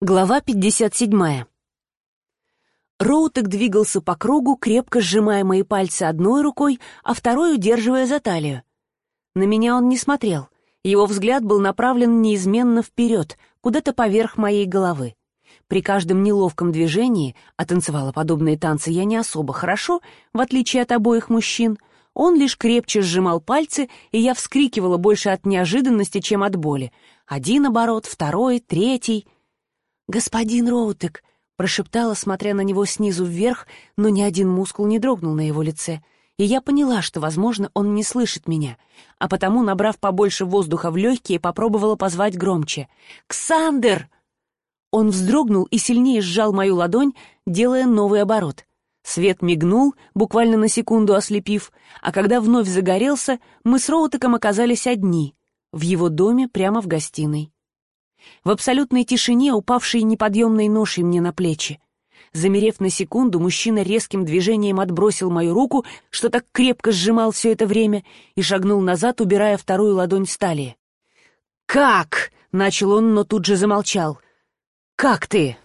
Глава 57. Роутек двигался по кругу, крепко сжимая мои пальцы одной рукой, а второй удерживая за талию. На меня он не смотрел. Его взгляд был направлен неизменно вперед, куда-то поверх моей головы. При каждом неловком движении, а танцевала подобные танцы я не особо хорошо, в отличие от обоих мужчин, он лишь крепче сжимал пальцы, и я вскрикивала больше от неожиданности, чем от боли. Один оборот, второй, третий — «Господин Роутек!» — прошептала, смотря на него снизу вверх, но ни один мускул не дрогнул на его лице. И я поняла, что, возможно, он не слышит меня, а потому, набрав побольше воздуха в легкие, попробовала позвать громче. «Ксандер!» Он вздрогнул и сильнее сжал мою ладонь, делая новый оборот. Свет мигнул, буквально на секунду ослепив, а когда вновь загорелся, мы с Роутеком оказались одни, в его доме прямо в гостиной в абсолютной тишине, упавшей неподъемной ношей мне на плечи. Замерев на секунду, мужчина резким движением отбросил мою руку, что так крепко сжимал все это время, и шагнул назад, убирая вторую ладонь с талии. «Как?» — начал он, но тут же замолчал. «Как ты?»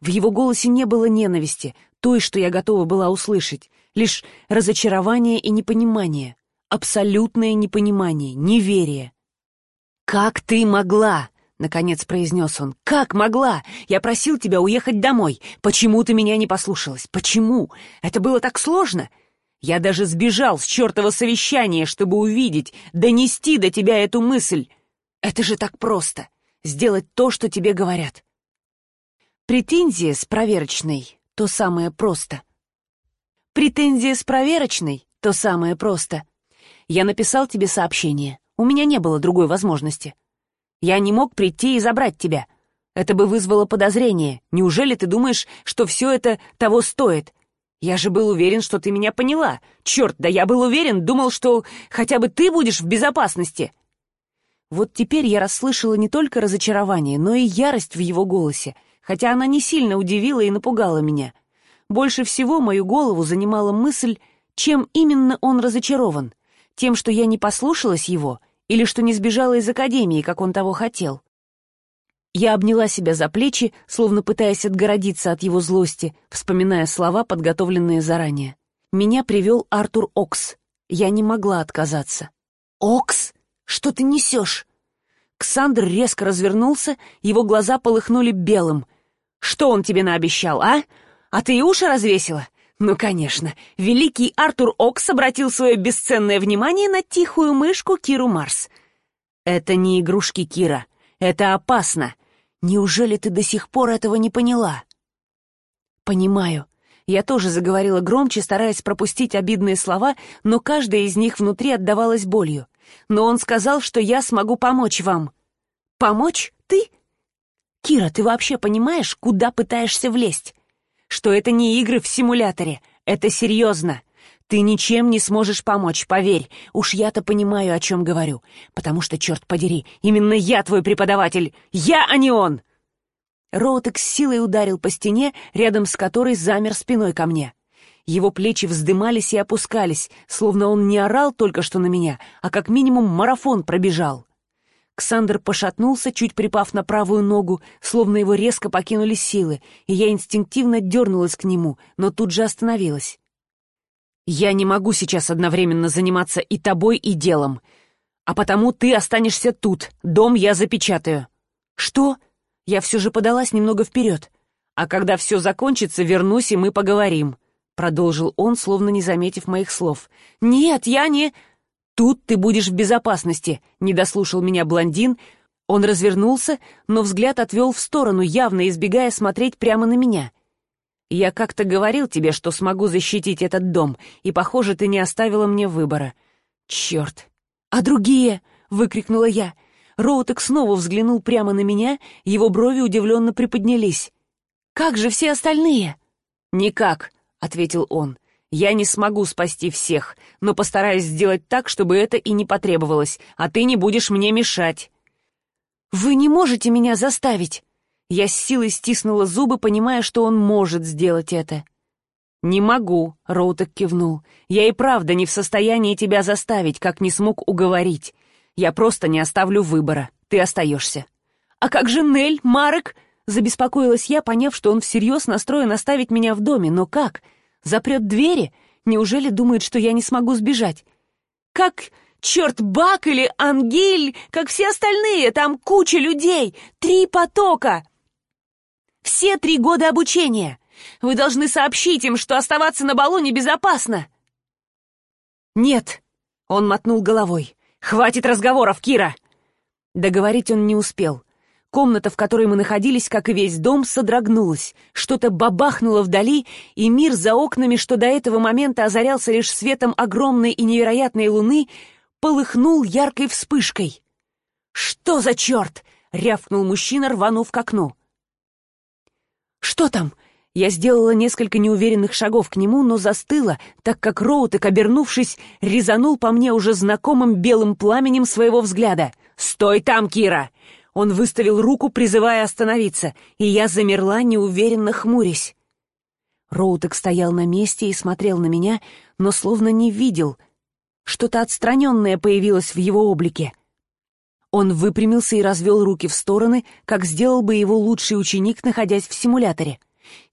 В его голосе не было ненависти, той, что я готова была услышать, лишь разочарование и непонимание, абсолютное непонимание, неверие. «Как ты могла?» Наконец произнес он. «Как могла? Я просил тебя уехать домой. Почему ты меня не послушалась? Почему? Это было так сложно? Я даже сбежал с чертова совещания, чтобы увидеть, донести до тебя эту мысль. Это же так просто. Сделать то, что тебе говорят. Претензия с проверочной — то самое просто. Претензия с проверочной — то самое просто. Я написал тебе сообщение. У меня не было другой возможности. Я не мог прийти и забрать тебя. Это бы вызвало подозрение. Неужели ты думаешь, что все это того стоит? Я же был уверен, что ты меня поняла. Черт, да я был уверен, думал, что хотя бы ты будешь в безопасности. Вот теперь я расслышала не только разочарование, но и ярость в его голосе, хотя она не сильно удивила и напугала меня. Больше всего мою голову занимала мысль, чем именно он разочарован. Тем, что я не послушалась его — или что не сбежала из академии, как он того хотел. Я обняла себя за плечи, словно пытаясь отгородиться от его злости, вспоминая слова, подготовленные заранее. Меня привел Артур Окс. Я не могла отказаться. «Окс? Что ты несешь?» Ксандр резко развернулся, его глаза полыхнули белым. «Что он тебе наобещал, а? А ты и уши развесила? Ну, конечно, великий Артур Окс обратил свое бесценное внимание на тихую мышку Киру Марс. «Это не игрушки, Кира. Это опасно. Неужели ты до сих пор этого не поняла?» «Понимаю». Я тоже заговорила громче, стараясь пропустить обидные слова, но каждая из них внутри отдавалась болью. «Но он сказал, что я смогу помочь вам». «Помочь? Ты?» «Кира, ты вообще понимаешь, куда пытаешься влезть? Что это не игры в симуляторе, это серьезно. Ты ничем не сможешь помочь, поверь. Уж я-то понимаю, о чем говорю. Потому что, черт подери, именно я твой преподаватель. Я, а не он!» Роутек с силой ударил по стене, рядом с которой замер спиной ко мне. Его плечи вздымались и опускались, словно он не орал только что на меня, а как минимум марафон пробежал. Ксандр пошатнулся, чуть припав на правую ногу, словно его резко покинули силы, и я инстинктивно дернулась к нему, но тут же остановилась. «Я не могу сейчас одновременно заниматься и тобой, и делом, а потому ты останешься тут, дом я запечатаю». «Что?» Я все же подалась немного вперед. «А когда все закончится, вернусь, и мы поговорим», — продолжил он, словно не заметив моих слов. «Нет, я не...» «Тут ты будешь в безопасности», — не дослушал меня блондин. Он развернулся, но взгляд отвел в сторону, явно избегая смотреть прямо на меня. «Я как-то говорил тебе, что смогу защитить этот дом, и, похоже, ты не оставила мне выбора. Черт!» «А другие?» — выкрикнула я. Роутек снова взглянул прямо на меня, его брови удивленно приподнялись. «Как же все остальные?» «Никак», — ответил он. Я не смогу спасти всех, но постараюсь сделать так, чтобы это и не потребовалось, а ты не будешь мне мешать». «Вы не можете меня заставить!» Я с силой стиснула зубы, понимая, что он может сделать это. «Не могу», — Роутек кивнул. «Я и правда не в состоянии тебя заставить, как не смог уговорить. Я просто не оставлю выбора. Ты остаешься». «А как же Нель, Марек?» — Забеспокоилась я, поняв, что он всерьез настроен оставить меня в доме. Но как? Запрет двери? Неужели думает, что я не смогу сбежать? Как черт Бак или Ангель, как все остальные, там куча людей, три потока. Все три года обучения. Вы должны сообщить им, что оставаться на балу небезопасно. Нет, он мотнул головой. Хватит разговоров, Кира. Договорить он не успел. Комната, в которой мы находились, как и весь дом, содрогнулась. Что-то бабахнуло вдали, и мир за окнами, что до этого момента озарялся лишь светом огромной и невероятной луны, полыхнул яркой вспышкой. «Что за черт?» — рявкнул мужчина, рванув к окну. «Что там?» Я сделала несколько неуверенных шагов к нему, но застыла, так как Роутек, обернувшись, резанул по мне уже знакомым белым пламенем своего взгляда. «Стой там, Кира!» Он выставил руку, призывая остановиться, и я замерла, неуверенно хмурясь. Роутек стоял на месте и смотрел на меня, но словно не видел. Что-то отстраненное появилось в его облике. Он выпрямился и развел руки в стороны, как сделал бы его лучший ученик, находясь в симуляторе.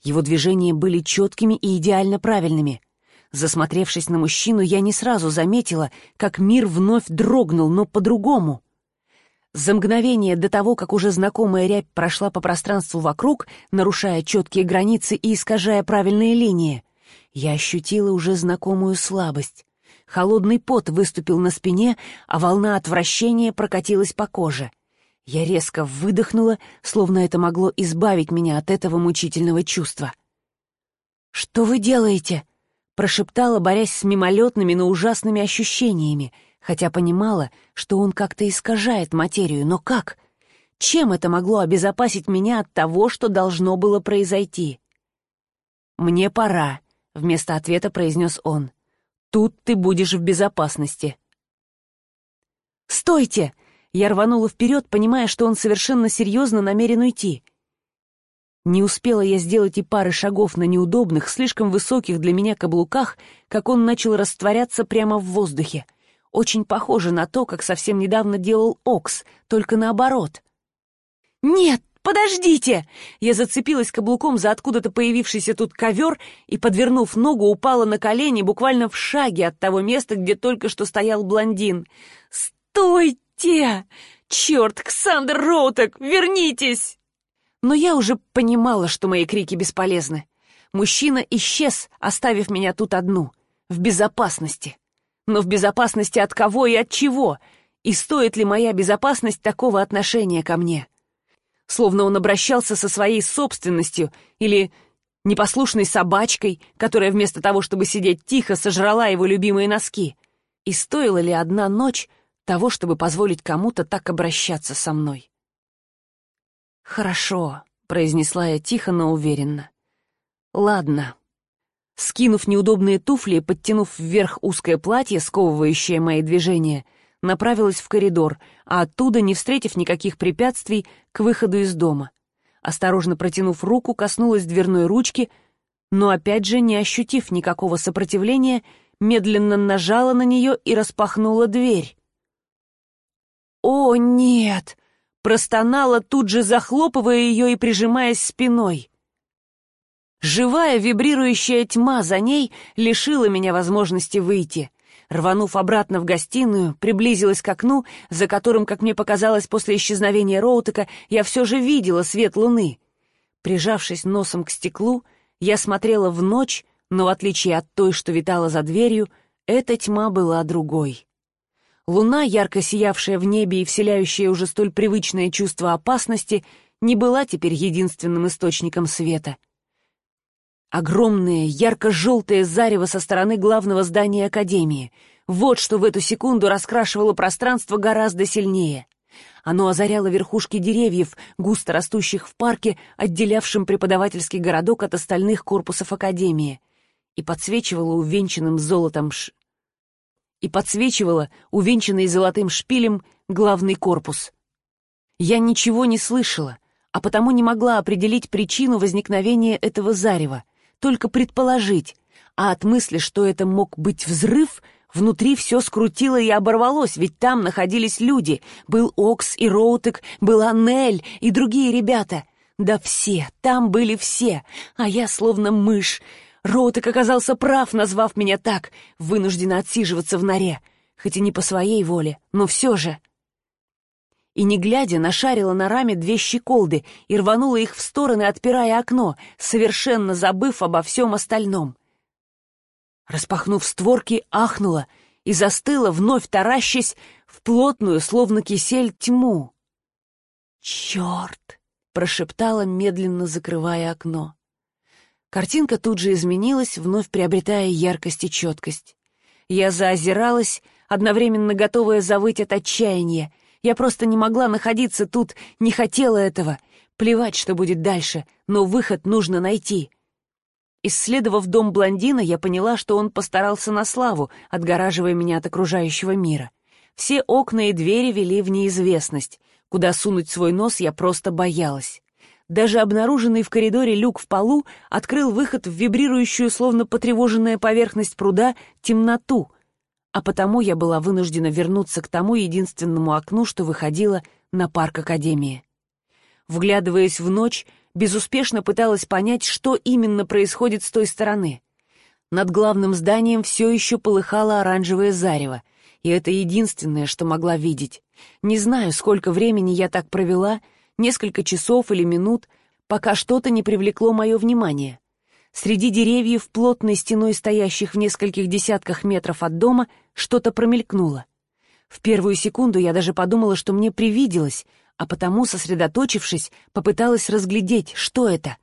Его движения были четкими и идеально правильными. Засмотревшись на мужчину, я не сразу заметила, как мир вновь дрогнул, но по-другому — за мгновение до того, как уже знакомая рябь прошла по пространству вокруг, нарушая четкие границы и искажая правильные линии, я ощутила уже знакомую слабость. Холодный пот выступил на спине, а волна отвращения прокатилась по коже. Я резко выдохнула, словно это могло избавить меня от этого мучительного чувства. «Что вы делаете?» — прошептала, борясь с мимолетными, но ужасными ощущениями — хотя понимала, что он как-то искажает материю, но как? Чем это могло обезопасить меня от того, что должно было произойти? «Мне пора», — вместо ответа произнес он. «Тут ты будешь в безопасности». «Стойте!» Я рванула вперед, понимая, что он совершенно серьезно намерен уйти. Не успела я сделать и пары шагов на неудобных, слишком высоких для меня каблуках, как он начал растворяться прямо в воздухе — очень похоже на то, как совсем недавно делал Окс, только наоборот. «Нет, подождите!» Я зацепилась каблуком за откуда-то появившийся тут ковер и, подвернув ногу, упала на колени буквально в шаге от того места, где только что стоял блондин. «Стойте! Черт, Ксандр Роутек, вернитесь!» Но я уже понимала, что мои крики бесполезны. Мужчина исчез, оставив меня тут одну, в безопасности. Но в безопасности от кого и от чего? И стоит ли моя безопасность такого отношения ко мне? Словно он обращался со своей собственностью или непослушной собачкой, которая вместо того, чтобы сидеть тихо, сожрала его любимые носки. И стоила ли одна ночь того, чтобы позволить кому-то так обращаться со мной? «Хорошо», — произнесла я тихо, но уверенно. «Ладно, Скинув неудобные туфли подтянув вверх узкое платье, сковывающее мои движения, направилась в коридор, а оттуда, не встретив никаких препятствий, к выходу из дома. Осторожно протянув руку, коснулась дверной ручки, но опять же, не ощутив никакого сопротивления, медленно нажала на нее и распахнула дверь. «О, нет!» — простонала, тут же захлопывая ее и прижимаясь спиной. Живая вибрирующая тьма за ней лишила меня возможности выйти. Рванув обратно в гостиную, приблизилась к окну, за которым, как мне показалось после исчезновения Роутека, я все же видела свет луны. Прижавшись носом к стеклу, я смотрела в ночь, но в отличие от той, что витала за дверью, эта тьма была другой. Луна, ярко сиявшая в небе и вселяющая уже столь привычное чувство опасности, не была теперь единственным источником света — Огромное, ярко-желтое зарево со стороны главного здания Академии. Вот что в эту секунду раскрашивало пространство гораздо сильнее. Оно озаряло верхушки деревьев, густо растущих в парке, отделявшем преподавательский городок от остальных корпусов Академии, и подсвечивало увенчанным золотом ш... и подсвечивало увенчанный золотым шпилем главный корпус. Я ничего не слышала, а потому не могла определить причину возникновения этого зарева — только предположить, а от мысли, что это мог быть взрыв, внутри все скрутило и оборвалось, ведь там находились люди. Был Окс и Роутек, была Нель и другие ребята. Да все, там были все, а я словно мышь. Роутек оказался прав, назвав меня так, вынуждена отсиживаться в норе. Хоть и не по своей воле, но все же. И не глядя, нашарила на раме две щеколды и рванула их в стороны, отпирая окно, совершенно забыв обо всем остальном. Распахнув створки, ахнула и застыла, вновь таращась в плотную, словно кисель, тьму. «Черт!» — прошептала, медленно закрывая окно. Картинка тут же изменилась, вновь приобретая яркость и четкость. Я заозиралась, одновременно готовая завыть от отчаяния. Я просто не могла находиться тут, не хотела этого. Плевать, что будет дальше, но выход нужно найти. Исследовав дом блондина, я поняла, что он постарался на славу, отгораживая меня от окружающего мира. Все окна и двери вели в неизвестность. Куда сунуть свой нос я просто боялась. Даже обнаруженный в коридоре люк в полу открыл выход в вибрирующую, словно потревоженная поверхность пруда, темноту, а потому я была вынуждена вернуться к тому единственному окну, что выходило на парк Академии. Вглядываясь в ночь, безуспешно пыталась понять, что именно происходит с той стороны. Над главным зданием все еще полыхало оранжевое зарево, и это единственное, что могла видеть. Не знаю, сколько времени я так провела — несколько часов или минут, пока что-то не привлекло мое внимание. Среди деревьев, плотной стеной стоящих в нескольких десятках метров от дома, что-то промелькнуло. В первую секунду я даже подумала, что мне привиделось, а потому, сосредоточившись, попыталась разглядеть, что это.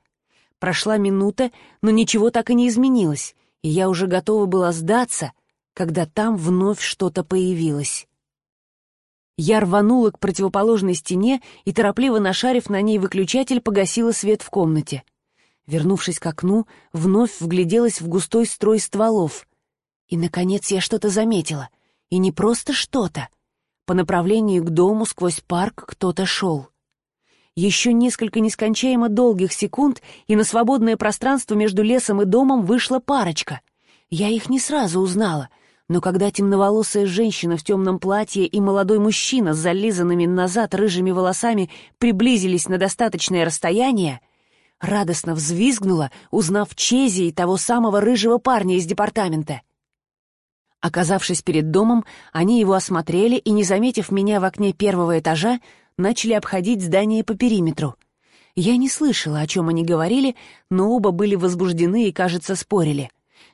Прошла минута, но ничего так и не изменилось, и я уже готова была сдаться, когда там вновь что-то появилось. Я рванула к противоположной стене и, торопливо нашарив на ней выключатель, погасила свет в комнате. Вернувшись к окну, вновь вгляделась в густой строй стволов. И, наконец, я что-то заметила. И не просто что-то. По направлению к дому сквозь парк кто-то шел. Еще несколько нескончаемо долгих секунд, и на свободное пространство между лесом и домом вышла парочка. Я их не сразу узнала — но когда темноволосая женщина в темном платье и молодой мужчина с зализанными назад рыжими волосами приблизились на достаточное расстояние, радостно взвизгнула, узнав Чези и того самого рыжего парня из департамента. Оказавшись перед домом, они его осмотрели и, не заметив меня в окне первого этажа, начали обходить здание по периметру. Я не слышала, о чем они говорили, но оба были возбуждены и, кажется, спорили.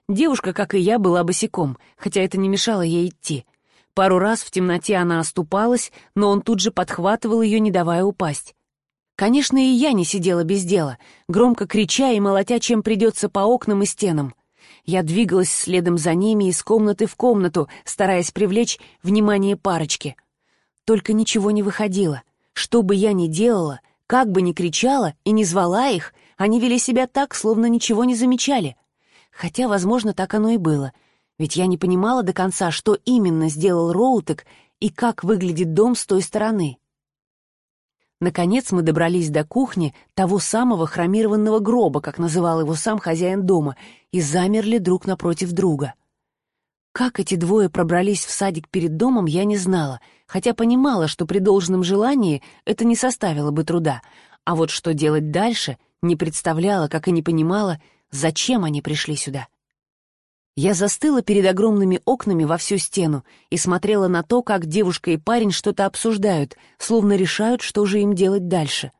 Девушка, как и я, была босиком, хотя это не мешало ей идти. Пару раз в темноте она оступалась, но он тут же подхватывал ее, не давая упасть. Конечно, и я не сидела без дела, громко крича и молотя, чем придется по окнам и стенам. Я двигалась следом за ними из комнаты в комнату, стараясь привлечь внимание парочки. Только ничего не выходило. Что бы я ни делала, как бы ни кричала и не звала их, они вели себя так, словно ничего не замечали. Хотя, возможно, так оно и было, ведь я не понимала до конца, что именно сделал Роутек и как выглядит дом с той стороны. Наконец мы добрались до кухни того самого хромированного гроба, как называл его сам хозяин дома, и замерли друг напротив друга. Как эти двое пробрались в садик перед домом, я не знала, хотя понимала, что при должном желании это не составило бы труда, а вот что делать дальше, не представляла, как и не понимала, Зачем они пришли сюда? Я застыла перед огромными окнами во всю стену и смотрела на то, как девушка и парень что-то обсуждают, словно решают, что же им делать дальше.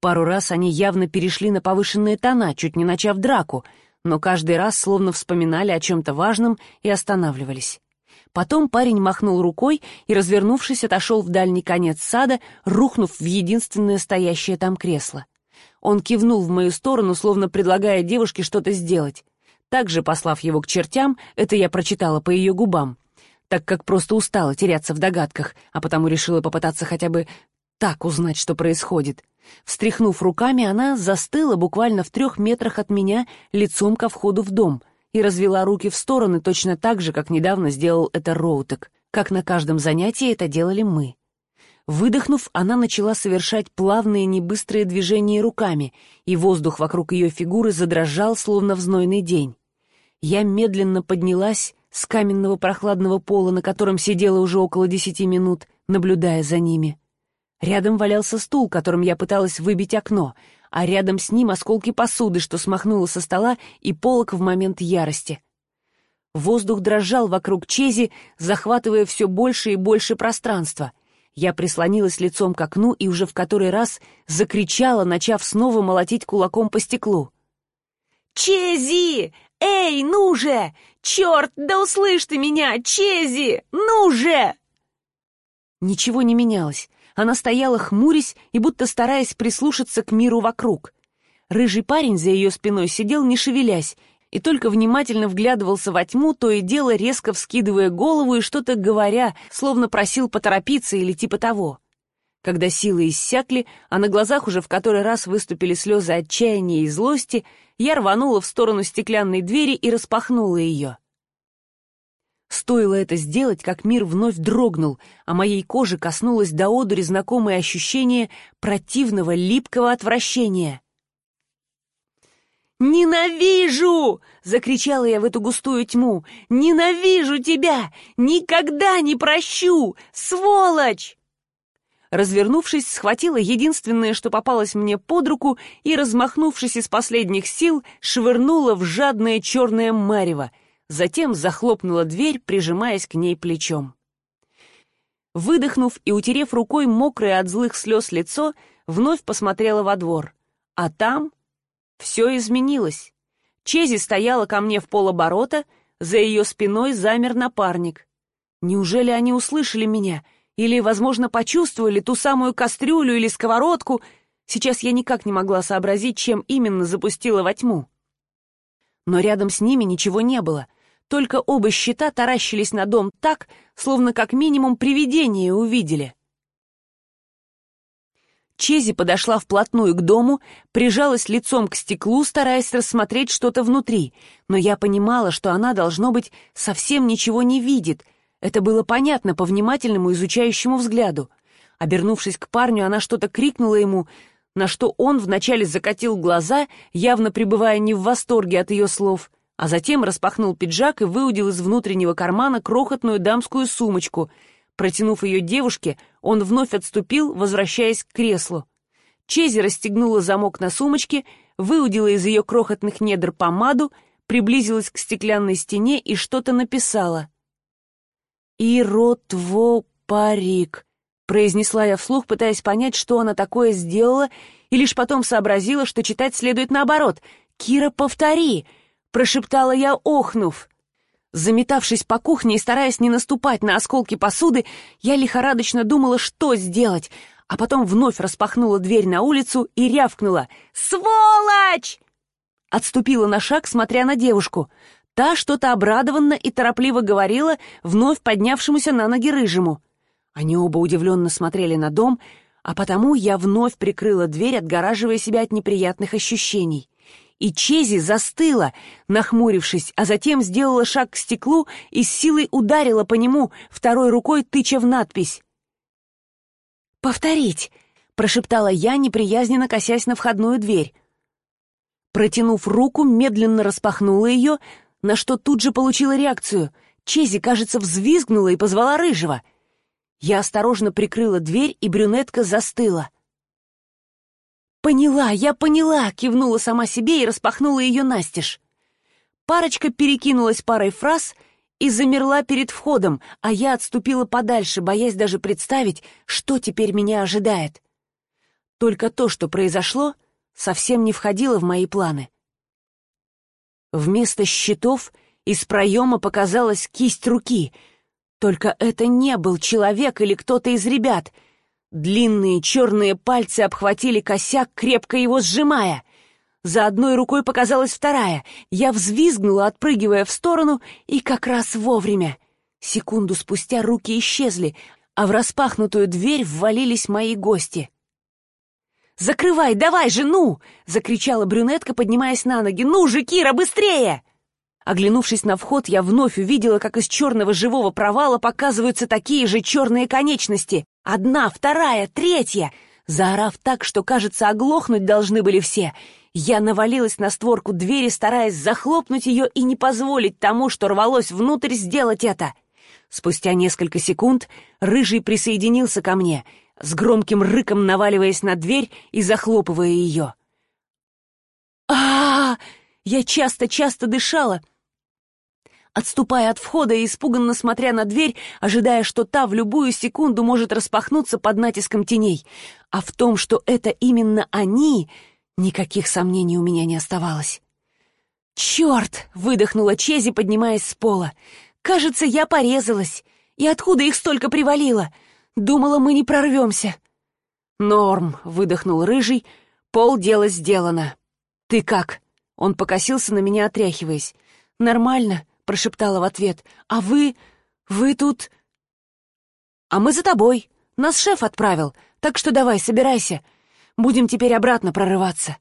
Пару раз они явно перешли на повышенные тона, чуть не начав драку, но каждый раз словно вспоминали о чем-то важном и останавливались. Потом парень махнул рукой и, развернувшись, отошел в дальний конец сада, рухнув в единственное стоящее там кресло. Он кивнул в мою сторону, словно предлагая девушке что-то сделать. Также, послав его к чертям, это я прочитала по ее губам, так как просто устала теряться в догадках, а потому решила попытаться хотя бы так узнать, что происходит. Встряхнув руками, она застыла буквально в трех метрах от меня лицом ко входу в дом и развела руки в стороны точно так же, как недавно сделал это Роутек, как на каждом занятии это делали мы. Выдохнув, она начала совершать плавные небыстрые движения руками, и воздух вокруг ее фигуры задрожал, словно в знойный день. Я медленно поднялась с каменного прохладного пола, на котором сидела уже около десяти минут, наблюдая за ними. Рядом валялся стул, которым я пыталась выбить окно, а рядом с ним осколки посуды, что смахнуло со стола и полок в момент ярости. Воздух дрожал вокруг Чези, захватывая все больше и больше пространства. Я прислонилась лицом к окну и уже в который раз закричала, начав снова молотить кулаком по стеклу. «Чези! Эй, ну же! Черт, да услышь ты меня! Чези! Ну же!» Ничего не менялось. Она стояла, хмурясь и будто стараясь прислушаться к миру вокруг. Рыжий парень за ее спиной сидел, не шевелясь, и только внимательно вглядывался во тьму, то и дело резко вскидывая голову и что-то говоря, словно просил поторопиться или типа того. Когда силы иссякли, а на глазах уже в который раз выступили слезы отчаяния и злости, я рванула в сторону стеклянной двери и распахнула ее. Стоило это сделать, как мир вновь дрогнул, а моей коже коснулось до одури знакомое ощущение противного липкого отвращения. «Ненавижу!» — закричала я в эту густую тьму. «Ненавижу тебя! Никогда не прощу! Сволочь!» Развернувшись, схватила единственное, что попалось мне под руку, и, размахнувшись из последних сил, швырнула в жадное черное марево — затем захлопнула дверь, прижимаясь к ней плечом. Выдохнув и утерев рукой мокрое от злых слез лицо, вновь посмотрела во двор. А там все изменилось. Чези стояла ко мне в полоборота, за ее спиной замер напарник. Неужели они услышали меня? Или, возможно, почувствовали ту самую кастрюлю или сковородку? Сейчас я никак не могла сообразить, чем именно запустила во тьму. Но рядом с ними ничего не было — только оба щита таращились на дом так, словно как минимум привидение увидели. Чези подошла вплотную к дому, прижалась лицом к стеклу, стараясь рассмотреть что-то внутри, но я понимала, что она, должно быть, совсем ничего не видит. Это было понятно по внимательному изучающему взгляду. Обернувшись к парню, она что-то крикнула ему, на что он вначале закатил глаза, явно пребывая не в восторге от ее слов — а затем распахнул пиджак и выудил из внутреннего кармана крохотную дамскую сумочку. Протянув ее девушке, он вновь отступил, возвращаясь к креслу. Чези расстегнула замок на сумочке, выудила из ее крохотных недр помаду, приблизилась к стеклянной стене и что-то написала. «Иротво парик», — произнесла я вслух, пытаясь понять, что она такое сделала, и лишь потом сообразила, что читать следует наоборот. «Кира, повтори!» прошептала я, охнув. Заметавшись по кухне и стараясь не наступать на осколки посуды, я лихорадочно думала, что сделать, а потом вновь распахнула дверь на улицу и рявкнула «Сволочь!» Отступила на шаг, смотря на девушку. Та что-то обрадованно и торопливо говорила вновь поднявшемуся на ноги рыжему. Они оба удивленно смотрели на дом, а потому я вновь прикрыла дверь, отгораживая себя от неприятных ощущений и Чези застыла, нахмурившись, а затем сделала шаг к стеклу и с силой ударила по нему, второй рукой тыча в надпись. «Повторить!» — прошептала я, неприязненно косясь на входную дверь. Протянув руку, медленно распахнула ее, на что тут же получила реакцию. Чези, кажется, взвизгнула и позвала Рыжего. Я осторожно прикрыла дверь, и брюнетка застыла — «Поняла, я поняла!» — кивнула сама себе и распахнула ее настежь. Парочка перекинулась парой фраз и замерла перед входом, а я отступила подальше, боясь даже представить, что теперь меня ожидает. Только то, что произошло, совсем не входило в мои планы. Вместо щитов из проема показалась кисть руки. Только это не был человек или кто-то из ребят — Длинные черные пальцы обхватили косяк, крепко его сжимая. За одной рукой показалась вторая. Я взвизгнула, отпрыгивая в сторону, и как раз вовремя. Секунду спустя руки исчезли, а в распахнутую дверь ввалились мои гости. «Закрывай, давай же, ну!» — закричала брюнетка, поднимаясь на ноги. «Ну же, Кира, быстрее!» Оглянувшись на вход, я вновь увидела, как из черного живого провала показываются такие же черные конечности. Одна, вторая, третья. Заорав так, что, кажется, оглохнуть должны были все, я навалилась на створку двери, стараясь захлопнуть ее и не позволить тому, что рвалось внутрь, сделать это. Спустя несколько секунд Рыжий присоединился ко мне, с громким рыком наваливаясь на дверь и захлопывая ее. Я часто-часто дышала, отступая от входа и испуганно смотря на дверь, ожидая, что та в любую секунду может распахнуться под натиском теней. А в том, что это именно они, никаких сомнений у меня не оставалось. «Черт!» — выдохнула Чези, поднимаясь с пола. «Кажется, я порезалась. И откуда их столько привалило? Думала, мы не прорвемся». «Норм!» — выдохнул Рыжий. «Пол дела сделано. Ты как?» Он покосился на меня, отряхиваясь. «Нормально», — прошептала в ответ. «А вы... вы тут...» «А мы за тобой. Нас шеф отправил. Так что давай, собирайся. Будем теперь обратно прорываться».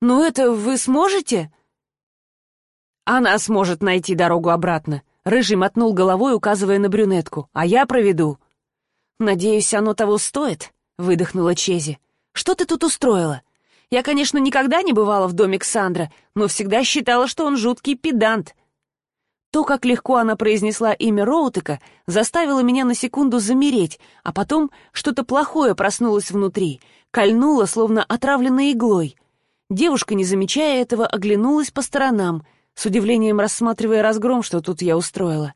«Ну это вы сможете?» «Она сможет найти дорогу обратно», — Рыжий мотнул головой, указывая на брюнетку. «А я проведу». «Надеюсь, оно того стоит?» — выдохнула Чези. «Что ты тут устроила? Я, конечно, никогда не бывала в доме Ксандра, но всегда считала, что он жуткий педант. То, как легко она произнесла имя Роутека, заставило меня на секунду замереть, а потом что-то плохое проснулось внутри, кольнуло, словно отравленной иглой. Девушка, не замечая этого, оглянулась по сторонам, с удивлением рассматривая разгром, что тут я устроила.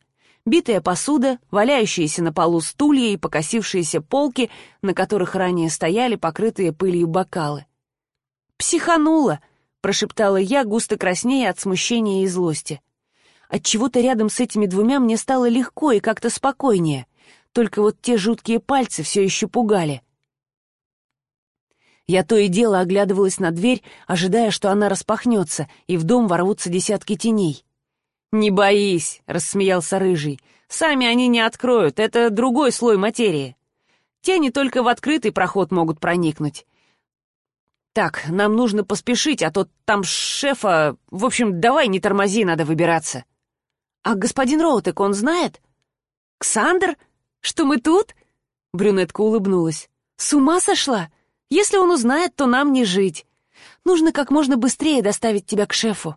Битая посуда, валяющиеся на полу стулья и покосившиеся полки, на которых ранее стояли покрытые пылью бокалы. «Психанула!» — прошептала я, густо краснея от смущения и злости. Отчего-то рядом с этими двумя мне стало легко и как-то спокойнее. Только вот те жуткие пальцы все еще пугали. Я то и дело оглядывалась на дверь, ожидая, что она распахнется, и в дом ворвутся десятки теней. «Не боись», — рассмеялся Рыжий. «Сами они не откроют, это другой слой материи. Тени только в открытый проход могут проникнуть. Так, нам нужно поспешить, а то там шефа... В общем, давай не тормози, надо выбираться». «А господин Роутек, он знает?» «Ксандр? Что мы тут?» Брюнетка улыбнулась. «С ума сошла? Если он узнает, то нам не жить. Нужно как можно быстрее доставить тебя к шефу».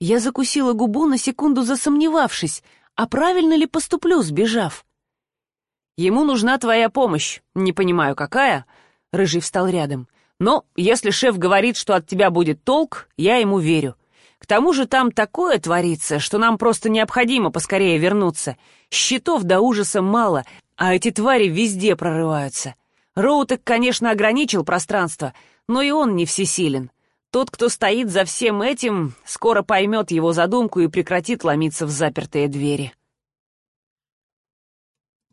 Я закусила губу на секунду засомневавшись, а правильно ли поступлю, сбежав. «Ему нужна твоя помощь. Не понимаю, какая?» Рыжий встал рядом. «Но если шеф говорит, что от тебя будет толк, я ему верю. К тому же там такое творится, что нам просто необходимо поскорее вернуться. Щитов до ужаса мало, а эти твари везде прорываются. Роутек, конечно, ограничил пространство, но и он не всесилен. Тот, кто стоит за всем этим, скоро поймет его задумку и прекратит ломиться в запертые двери.